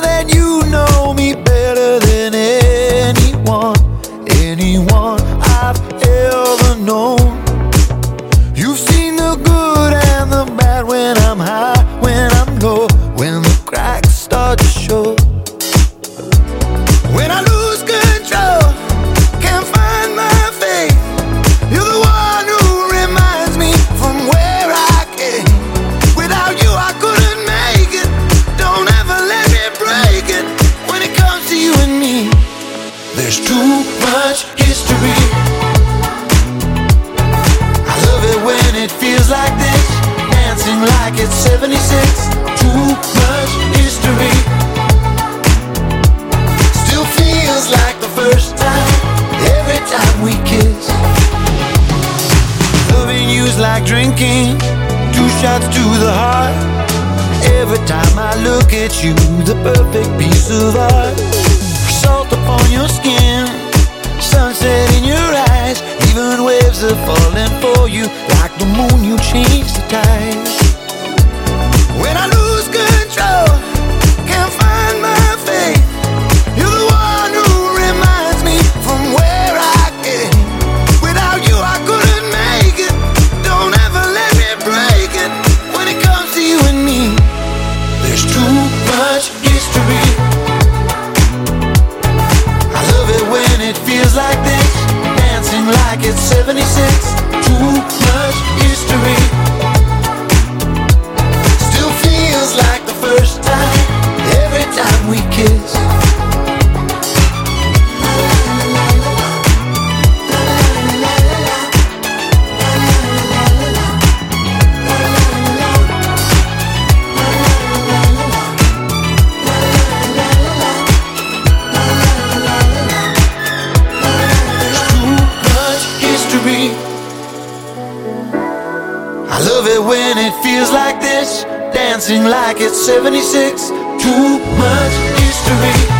that you know me better 26, too much history. Still feels like the first time every time we kiss. Loving you's like drinking two shots to the heart. Every time I look at you, the perfect piece of art. Salt upon your skin, sunset in your eyes, even waves are falling for you like the moon. You change the tide like this, dancing like it's 76. Too much history. I love it when it feels like this, dancing like it's 76. Too much history.